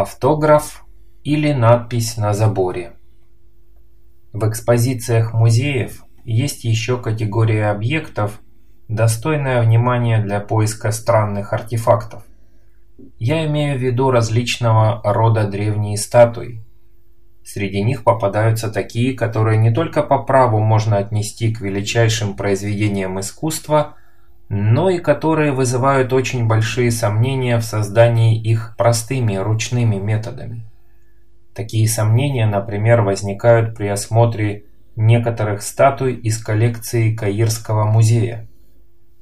Автограф или надпись на заборе. В экспозициях музеев есть еще категория объектов, достойная внимания для поиска странных артефактов. Я имею в виду различного рода древние статуи. Среди них попадаются такие, которые не только по праву можно отнести к величайшим произведениям искусства, но и которые вызывают очень большие сомнения в создании их простыми ручными методами. Такие сомнения, например, возникают при осмотре некоторых статуй из коллекции Каирского музея.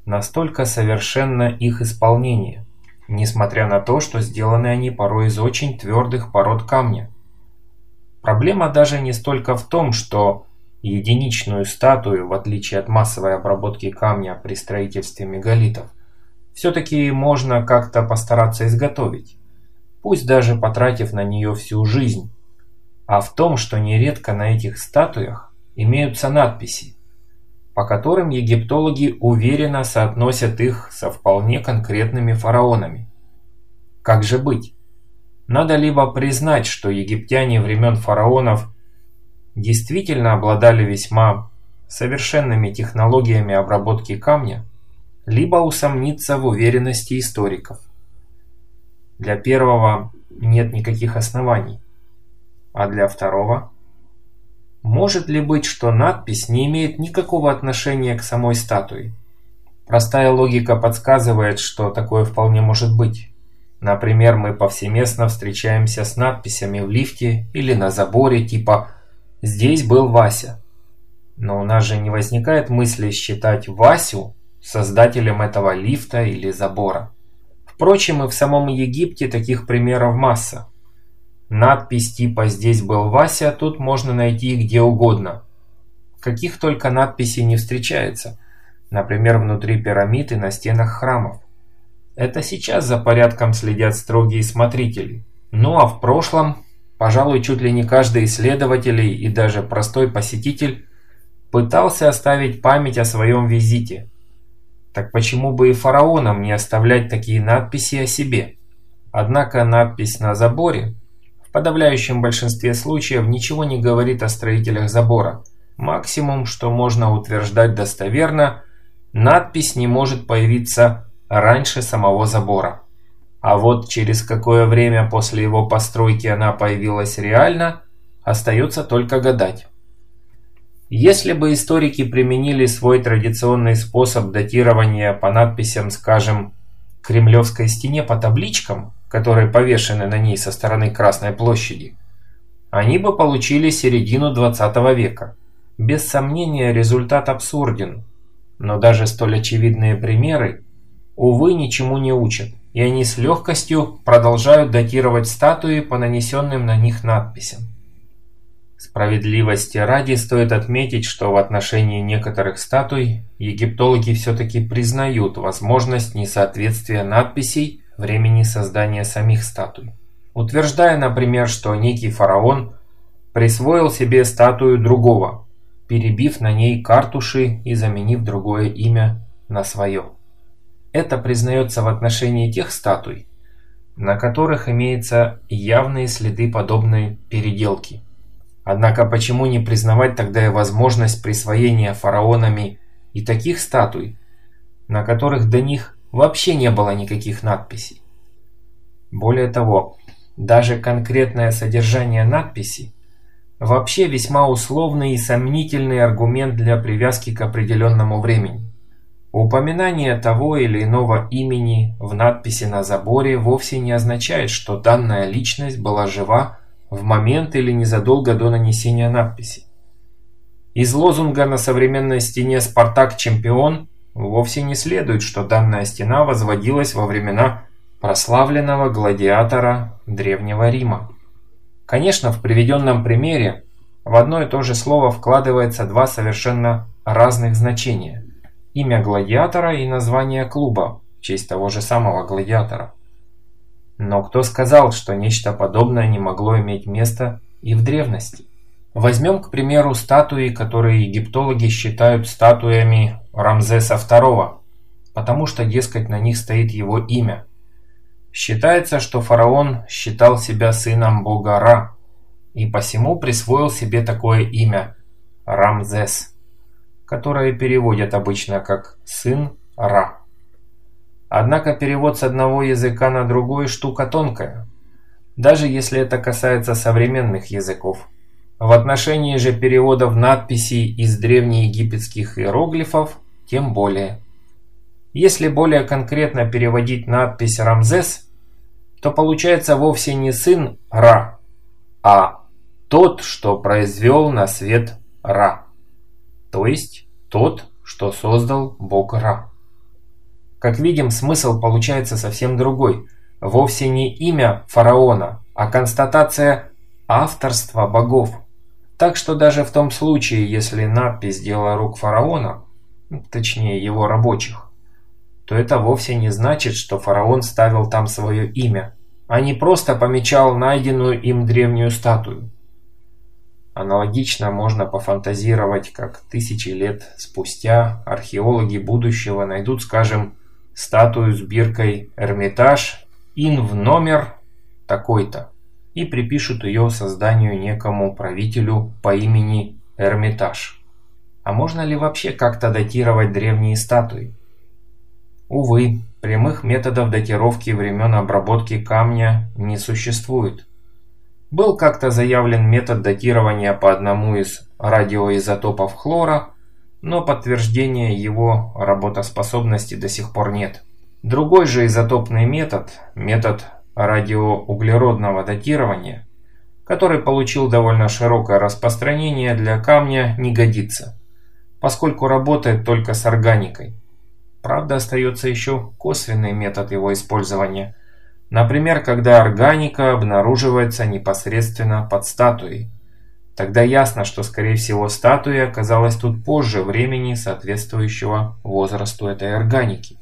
Настолько совершенно их исполнение, несмотря на то, что сделаны они порой из очень твердых пород камня. Проблема даже не столько в том, что единичную статую, в отличие от массовой обработки камня при строительстве мегалитов, все-таки можно как-то постараться изготовить, пусть даже потратив на нее всю жизнь, а в том, что нередко на этих статуях имеются надписи, по которым египтологи уверенно соотносят их со вполне конкретными фараонами. Как же быть? Надо либо признать, что египтяне времен фараонов действительно обладали весьма совершенными технологиями обработки камня, либо усомниться в уверенности историков. Для первого нет никаких оснований, а для второго? Может ли быть, что надпись не имеет никакого отношения к самой статуе? Простая логика подсказывает, что такое вполне может быть. Например, мы повсеместно встречаемся с надписями в лифте или на заборе типа Здесь был Вася. Но у нас же не возникает мысли считать Васю создателем этого лифта или забора. Впрочем, и в самом Египте таких примеров масса. Надпись типа «Здесь был Вася» тут можно найти где угодно. Каких только надписей не встречается. Например, внутри пирамид и на стенах храмов. Это сейчас за порядком следят строгие смотрители. Ну а в прошлом Пожалуй, чуть ли не каждый исследователь и даже простой посетитель пытался оставить память о своем визите. Так почему бы и фараонам не оставлять такие надписи о себе? Однако надпись на заборе в подавляющем большинстве случаев ничего не говорит о строителях забора. Максимум, что можно утверждать достоверно, надпись не может появиться раньше самого забора. А вот через какое время после его постройки она появилась реально, остается только гадать. Если бы историки применили свой традиционный способ датирования по надписям, скажем, Кремлевской стене по табличкам, которые повешены на ней со стороны Красной площади, они бы получили середину 20 века. Без сомнения, результат абсурден, но даже столь очевидные примеры, увы, ничему не учат и они с легкостью продолжают датировать статуи по нанесенным на них надписям. Справедливости ради стоит отметить, что в отношении некоторых статуй египтологи все-таки признают возможность несоответствия надписей времени создания самих статуй. Утверждая, например, что некий фараон присвоил себе статую другого, перебив на ней картуши и заменив другое имя на свое. Это признается в отношении тех статуй, на которых имеются явные следы подобной переделки. Однако почему не признавать тогда и возможность присвоения фараонами и таких статуй, на которых до них вообще не было никаких надписей? Более того, даже конкретное содержание надписи вообще весьма условный и сомнительный аргумент для привязки к определенному времени. Упоминание того или иного имени в надписи на заборе вовсе не означает, что данная личность была жива в момент или незадолго до нанесения надписи. Из лозунга на современной стене «Спартак чемпион» вовсе не следует, что данная стена возводилась во времена прославленного гладиатора Древнего Рима. Конечно, в приведенном примере в одно и то же слово вкладывается два совершенно разных значения – имя гладиатора и название клуба в честь того же самого гладиатора. Но кто сказал, что нечто подобное не могло иметь место и в древности? Возьмем, к примеру, статуи, которые египтологи считают статуями Рамзеса II, потому что, дескать, на них стоит его имя. Считается, что фараон считал себя сыном бога Ра и посему присвоил себе такое имя – Рамзес, которое переводят обычно как «сын Ра». Однако перевод с одного языка на другой – штука тонкая, даже если это касается современных языков. В отношении же переводов надписей из древнеегипетских иероглифов тем более. Если более конкретно переводить надпись «Рамзес», то получается вовсе не сын Ра, а тот, что произвел на свет Ра, то есть тот, что создал Бог Ра. Как видим, смысл получается совсем другой. Вовсе не имя фараона, а констатация авторства богов. Так что даже в том случае, если надпись «Дело рук фараона», точнее его рабочих, то это вовсе не значит, что фараон ставил там свое имя, а не просто помечал найденную им древнюю статую. Аналогично можно пофантазировать, как тысячи лет спустя археологи будущего найдут, скажем, статую с биркой «Эрмитаж» ин в номер такой-то и припишут ее созданию некому правителю по имени Эрмитаж. А можно ли вообще как-то датировать древние статуи? Увы, прямых методов датировки времен обработки камня не существует. Был как-то заявлен метод датирования по одному из радиоизотопов хлора, но подтверждения его работоспособности до сих пор нет. Другой же изотопный метод, метод радиоуглеродного датирования, который получил довольно широкое распространение для камня, не годится, поскольку работает только с органикой. Правда, остается еще косвенный метод его использования. Например, когда органика обнаруживается непосредственно под статуей. Тогда ясно, что, скорее всего, статуя оказалась тут позже времени, соответствующего возрасту этой органики.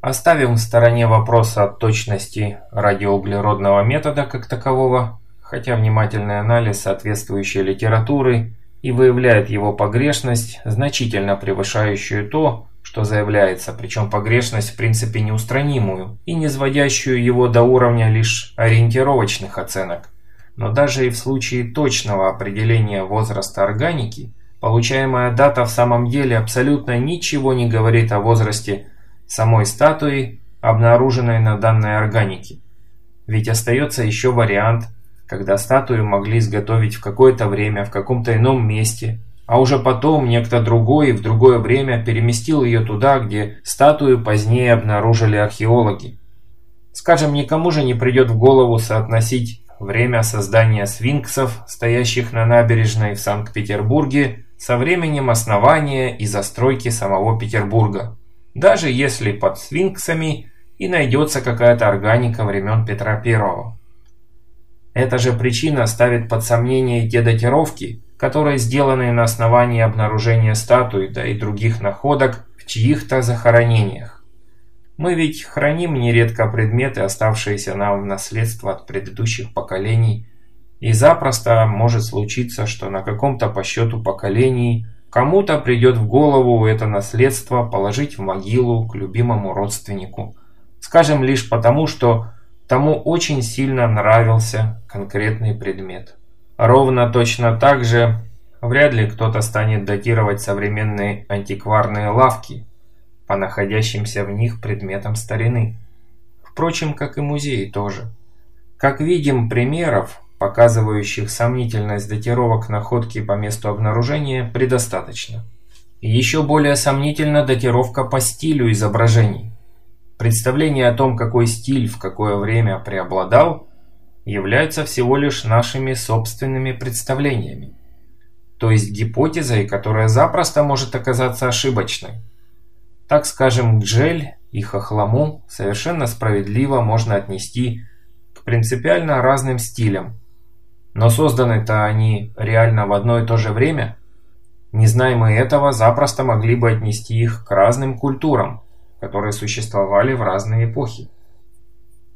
Оставим в стороне вопрос о точности радиоуглеродного метода как такового, хотя внимательный анализ соответствующей литературы и выявляет его погрешность, значительно превышающую то, что заявляется, причем погрешность в принципе неустранимую и не сводящую его до уровня лишь ориентировочных оценок. Но даже и в случае точного определения возраста органики, получаемая дата в самом деле абсолютно ничего не говорит о возрасте самой статуи, обнаруженной на данной органике. Ведь остается еще вариант, когда статую могли изготовить в какое-то время в каком-то ином месте, а уже потом некто другой в другое время переместил ее туда, где статую позднее обнаружили археологи. Скажем, никому же не придет в голову соотносить время создания сфинксов, стоящих на набережной в Санкт-Петербурге, со временем основания и застройки самого Петербурга даже если под сфинксами и найдется какая-то органика времен Петра I. Эта же причина ставит под сомнение те датировки, которые сделаны на основании обнаружения статуй, да и других находок в чьих-то захоронениях. Мы ведь храним нередко предметы, оставшиеся нам в наследство от предыдущих поколений, и запросто может случиться, что на каком-то по счету поколении Кому-то придет в голову это наследство положить в могилу к любимому родственнику. Скажем лишь потому, что тому очень сильно нравился конкретный предмет. Ровно точно так же вряд ли кто-то станет датировать современные антикварные лавки по находящимся в них предметам старины. Впрочем, как и музеи тоже. Как видим, примеров показывающих сомнительность датировок находки по месту обнаружения, предостаточно. еще более сомнительна датировка по стилю изображений. Представление о том, какой стиль в какое время преобладал, являются всего лишь нашими собственными представлениями. То есть гипотезой, которая запросто может оказаться ошибочной. Так скажем, к Джель и Хохлому совершенно справедливо можно отнести к принципиально разным стилям, но созданы-то они реально в одно и то же время. Не зная мы этого, запросто могли бы отнести их к разным культурам, которые существовали в разные эпохи.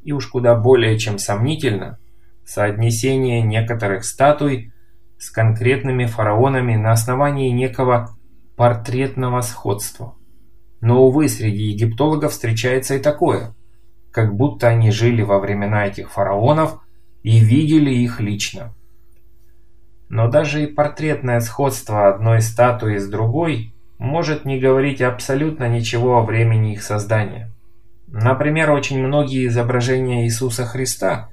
И уж куда более чем сомнительно соотнесение некоторых статуй с конкретными фараонами на основании некого портретного сходства. Но, увы, среди египтологов встречается и такое. как будто они жили во времена этих фараонов и видели их лично. Но даже и портретное сходство одной статуи с другой может не говорить абсолютно ничего о времени их создания. Например, очень многие изображения Иисуса Христа,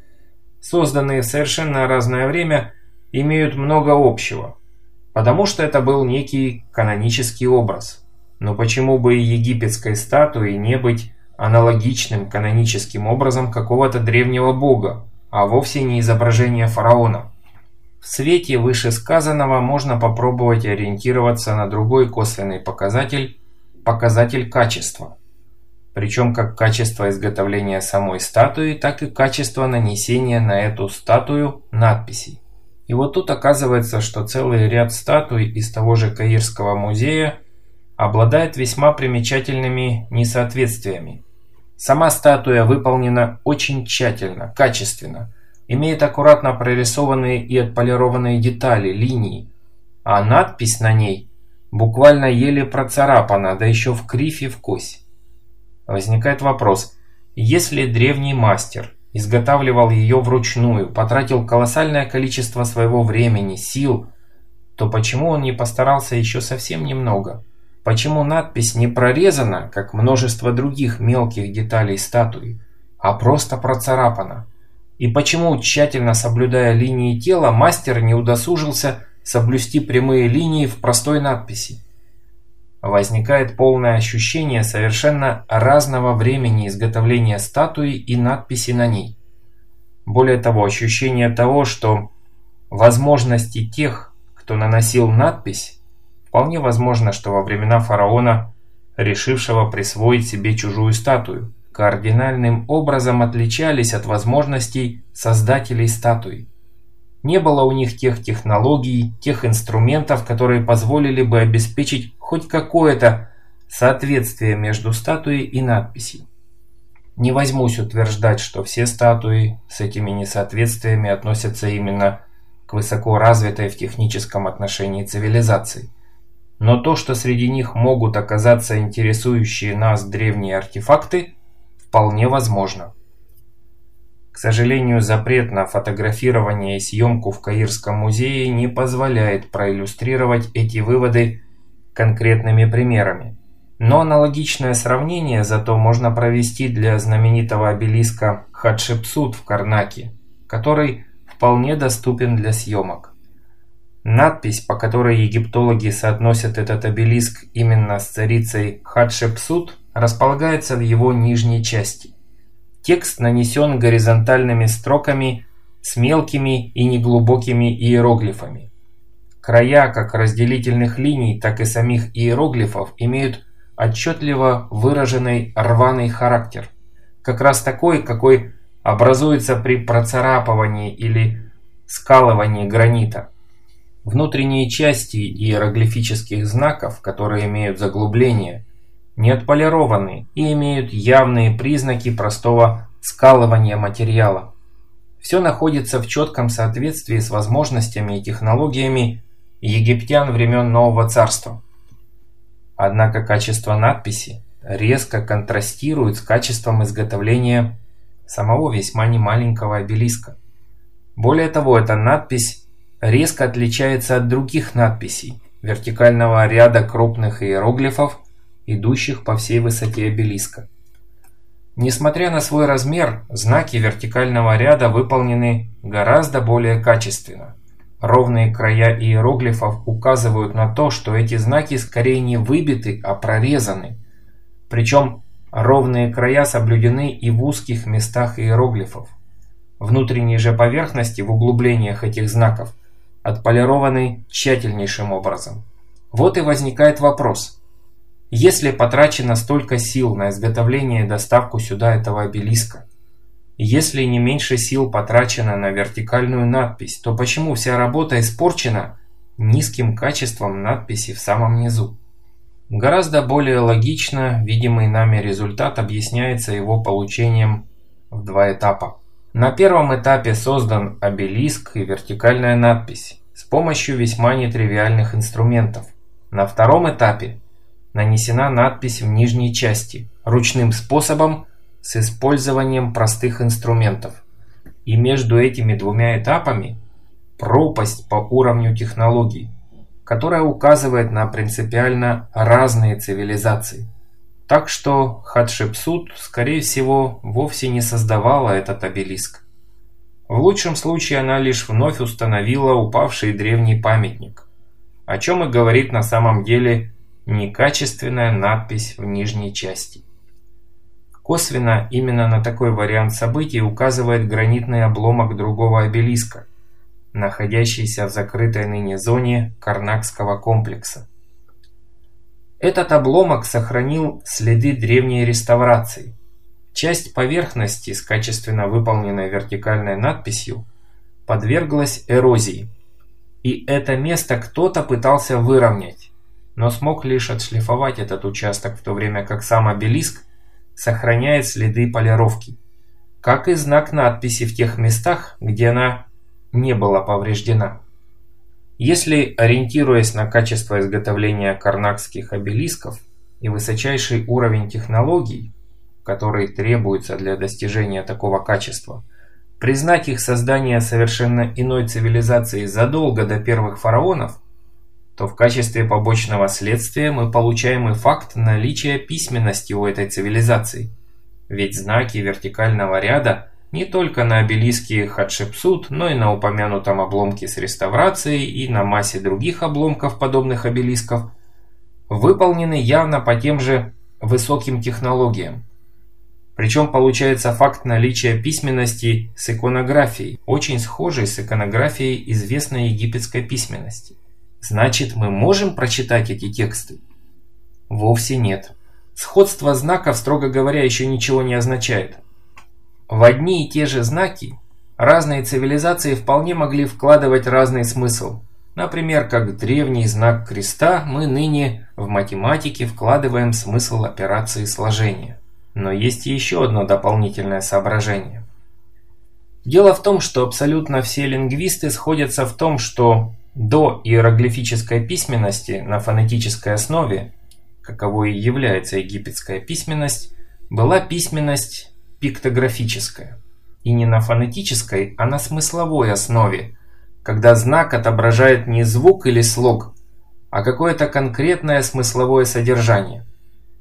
созданные в совершенно разное время, имеют много общего, потому что это был некий канонический образ. Но почему бы и египетской статуе не быть аналогичным каноническим образом какого-то древнего бога, а вовсе не изображение фараона? В свете вышесказанного можно попробовать ориентироваться на другой косвенный показатель – показатель качества. Причем как качество изготовления самой статуи, так и качество нанесения на эту статую надписей. И вот тут оказывается, что целый ряд статуй из того же Каирского музея обладает весьма примечательными несоответствиями. Сама статуя выполнена очень тщательно, качественно, имеет аккуратно прорисованные и отполированные детали, линии, а надпись на ней буквально еле процарапана, да еще в кривь и в кось. Возникает вопрос, если древний мастер изготавливал ее вручную, потратил колоссальное количество своего времени, сил, то почему он не постарался еще совсем немного? Почему надпись не прорезана, как множество других мелких деталей статуи, а просто процарапана? И почему, тщательно соблюдая линии тела, мастер не удосужился соблюсти прямые линии в простой надписи? Возникает полное ощущение совершенно разного времени изготовления статуи и надписи на ней. Более того, ощущение того, что возможности тех, кто наносил надпись, вполне возможно, что во времена фараона, решившего присвоить себе чужую статую, кардинальным образом отличались от возможностей создателей статуи. Не было у них тех технологий, тех инструментов, которые позволили бы обеспечить хоть какое-то соответствие между статуей и надписью. Не возьмусь утверждать, что все статуи с этими несоответствиями относятся именно к высоко развитой в техническом отношении цивилизации. Но то, что среди них могут оказаться интересующие нас древние артефакты, вполне возможно. К сожалению, запрет на фотографирование и съемку в Каирском музее не позволяет проиллюстрировать эти выводы конкретными примерами. Но аналогичное сравнение зато можно провести для знаменитого обелиска Хатшепсут в Карнаке, который вполне доступен для съемок. Надпись, по которой египтологи соотносят этот обелиск именно с царицей Хатшепсут, располагается в его нижней части. Текст нанесен горизонтальными строками с мелкими и неглубокими иероглифами. Края как разделительных линий, так и самих иероглифов имеют отчетливо выраженный рваный характер. Как раз такой, какой образуется при процарапывании или скалывании гранита. Внутренние части иероглифических знаков, которые имеют заглубление, не отполированы и имеют явные признаки простого скалывания материала. Все находится в четком соответствии с возможностями и технологиями египтян времен Нового Царства. Однако качество надписи резко контрастирует с качеством изготовления самого весьма немаленького обелиска. Более того, эта надпись резко отличается от других надписей вертикального ряда крупных иероглифов идущих по всей высоте обелиска. Несмотря на свой размер, знаки вертикального ряда выполнены гораздо более качественно. Ровные края иероглифов указывают на то, что эти знаки скорее не выбиты, а прорезаны. Причем ровные края соблюдены и в узких местах иероглифов. Внутренние же поверхности в углублениях этих знаков отполированы тщательнейшим образом. Вот и возникает вопрос – если потрачено столько сил на изготовление и доставку сюда этого обелиска, если не меньше сил потрачено на вертикальную надпись, то почему вся работа испорчена низким качеством надписи в самом низу? Гораздо более логично видимый нами результат объясняется его получением в два этапа. На первом этапе создан обелиск и вертикальная надпись с помощью весьма нетривиальных инструментов. На втором этапе нанесена надпись в нижней части, ручным способом, с использованием простых инструментов. И между этими двумя этапами пропасть по уровню технологий, которая указывает на принципиально разные цивилизации. Так что Хатшепсут, скорее всего, вовсе не создавала этот обелиск. В лучшем случае она лишь вновь установила упавший древний памятник, о чем и говорит на самом деле некачественная надпись в нижней части. Косвенно именно на такой вариант событий указывает гранитный обломок другого обелиска, находящийся в закрытой ныне зоне Карнакского комплекса. Этот обломок сохранил следы древней реставрации. Часть поверхности с качественно выполненной вертикальной надписью подверглась эрозии, и это место кто-то пытался выровнять, но смог лишь отшлифовать этот участок, в то время как сам обелиск сохраняет следы полировки, как и знак надписи в тех местах, где она не была повреждена. Если, ориентируясь на качество изготовления карнакских обелисков и высочайший уровень технологий, который требуется для достижения такого качества, признать их создание совершенно иной цивилизацией задолго до первых фараонов, то в качестве побочного следствия мы получаем и факт наличия письменности у этой цивилизации. Ведь знаки вертикального ряда не только на обелиске Хатшепсут, но и на упомянутом обломке с реставрацией и на массе других обломков подобных обелисков, выполнены явно по тем же высоким технологиям. Причем получается факт наличия письменности с иконографией, очень схожей с иконографией известной египетской письменности. Значит, мы можем прочитать эти тексты? Вовсе нет. Сходство знаков, строго говоря, еще ничего не означает. В одни и те же знаки разные цивилизации вполне могли вкладывать разный смысл. Например, как древний знак креста мы ныне в математике вкладываем смысл операции сложения. Но есть еще одно дополнительное соображение. Дело в том, что абсолютно все лингвисты сходятся в том, что до иероглифической письменности на фонетической основе, каковой и является египетская письменность, была письменность пиктографическое. И не на фонетической, а на смысловой основе, когда знак отображает не звук или слог, а какое-то конкретное смысловое содержание.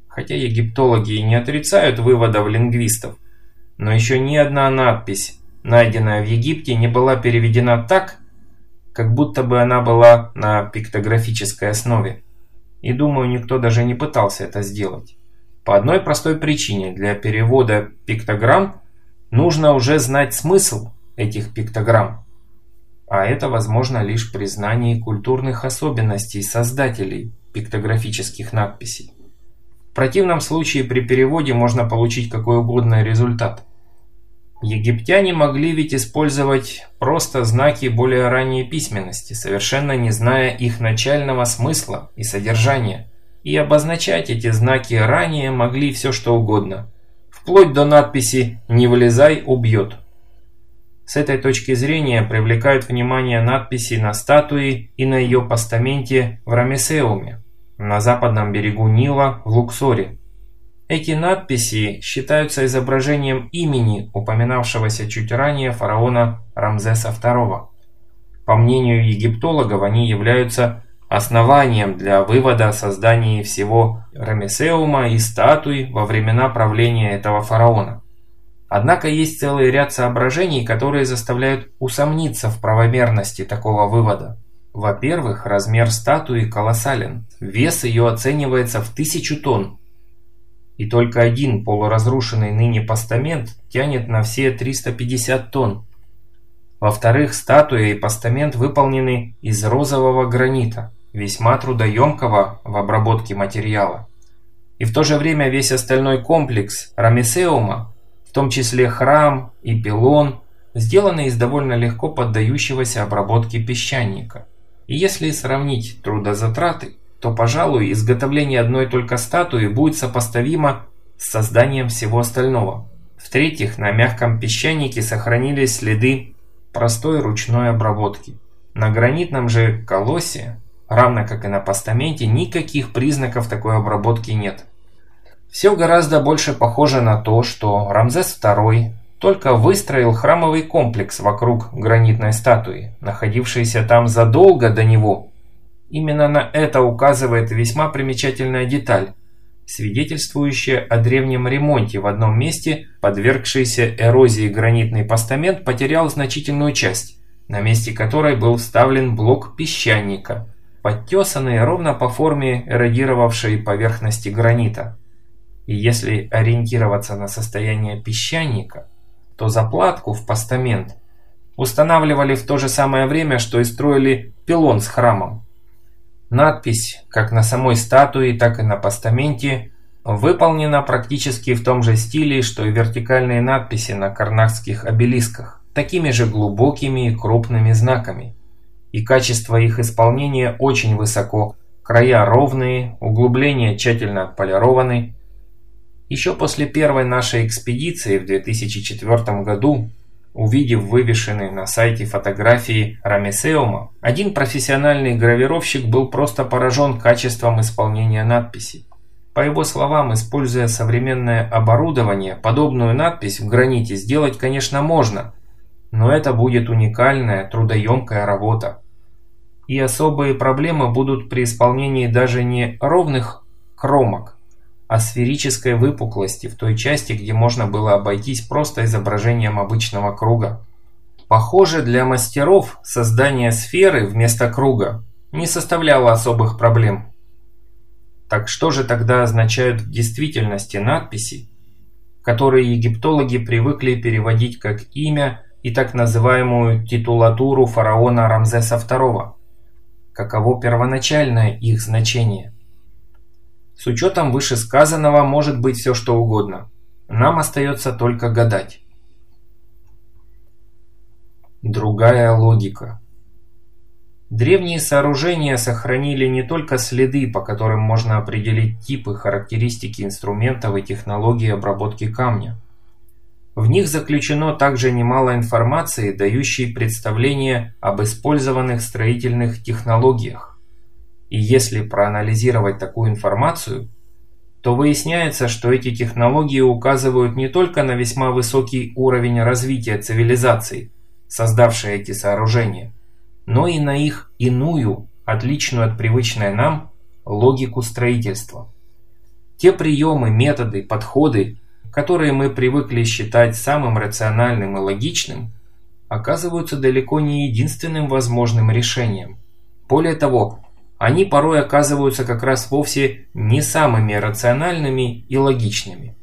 Хотя египтологи и не отрицают выводов лингвистов, но еще ни одна надпись, найденная в Египте, не была переведена так, как будто бы она была на пиктографической основе. И думаю, никто даже не пытался это сделать. По одной простой причине. Для перевода пиктограмм нужно уже знать смысл этих пиктограмм. А это возможно лишь при знании культурных особенностей создателей пиктографических надписей. В противном случае при переводе можно получить какой угодно результат. Египтяне могли ведь использовать просто знаки более ранней письменности, совершенно не зная их начального смысла и содержания – и обозначать эти знаки ранее могли все что угодно, вплоть до надписи «Не вылезай, убьет». С этой точки зрения привлекают внимание надписи на статуе и на ее постаменте в Рамесеуме, на западном берегу Нила в Луксоре. Эти надписи считаются изображением имени упоминавшегося чуть ранее фараона Рамзеса II. По мнению египтологов, они являются основанием для вывода о создании всего Рамесеума и статуй во времена правления этого фараона. Однако есть целый ряд соображений, которые заставляют усомниться в правомерности такого вывода. Во-первых, размер статуи колоссален. Вес ее оценивается в тысячу тонн. И только один полуразрушенный ныне постамент тянет на все 350 тонн. Во-вторых, статуя и постамент выполнены из розового гранита весьма трудоемкого в обработке материала. И в то же время весь остальной комплекс Рамесеума, в том числе храм и пилон, сделаны из довольно легко поддающегося обработке песчаника. И если сравнить трудозатраты, то, пожалуй, изготовление одной только статуи будет сопоставимо с созданием всего остального. В-третьих, на мягком песчанике сохранились следы простой ручной обработки. На гранитном же колоссе равно как и на постаменте, никаких признаков такой обработки нет. Все гораздо больше похоже на то, что Рамзес II только выстроил храмовый комплекс вокруг гранитной статуи, находившейся там задолго до него. Именно на это указывает весьма примечательная деталь, свидетельствующая о древнем ремонте в одном месте, подвергшийся эрозии гранитный постамент потерял значительную часть, на месте которой был вставлен блок песчаника, подтесанный ровно по форме эродировавшей поверхности гранита. И если ориентироваться на состояние песчаника, то заплатку в постамент устанавливали в то же самое время, что и строили пилон с храмом. Надпись, как на самой статуе, так и на постаменте, выполнена практически в том же стиле, что и вертикальные надписи на карнакских обелисках, такими же глубокими и крупными знаками. И качество их исполнения очень высоко, края ровные, углубления тщательно отполированы, еще после первой нашей экспедиции в 2004 году, увидев вывешенные на сайте фотографии Рамесеума, один профессиональный гравировщик был просто поражен качеством исполнения надписи. По его словам, используя современное оборудование, подобную надпись в граните сделать, конечно, можно, но это будет уникальная, трудоемкая работа. И особые проблемы будут при исполнении даже не ровных кромок, о сферической выпуклости в той части, где можно было обойтись просто изображением обычного круга. Похоже, для мастеров создание сферы вместо круга не составляло особых проблем. Так что же тогда означают в действительности надписи, которые египтологи привыкли переводить как имя и так называемую титулатуру фараона Рамзеса II? Каково первоначальное их значение? С учетом вышесказанного может быть все что угодно. Нам остается только гадать. Другая логика. Древние сооружения сохранили не только следы, по которым можно определить типы, характеристики инструментов и технологии обработки камня. В них заключено также немало информации, дающей представление об использованных строительных технологиях. И если проанализировать такую информацию, то выясняется, что эти технологии указывают не только на весьма высокий уровень развития цивилизаций, создавшей эти сооружения, но и на их иную, отличную от привычной нам, логику строительства. Те приемы, методы, подходы, которые мы привыкли считать самым рациональным и логичным, оказываются далеко не единственным возможным решением. Более того, они порой оказываются как раз вовсе не самыми рациональными и логичными.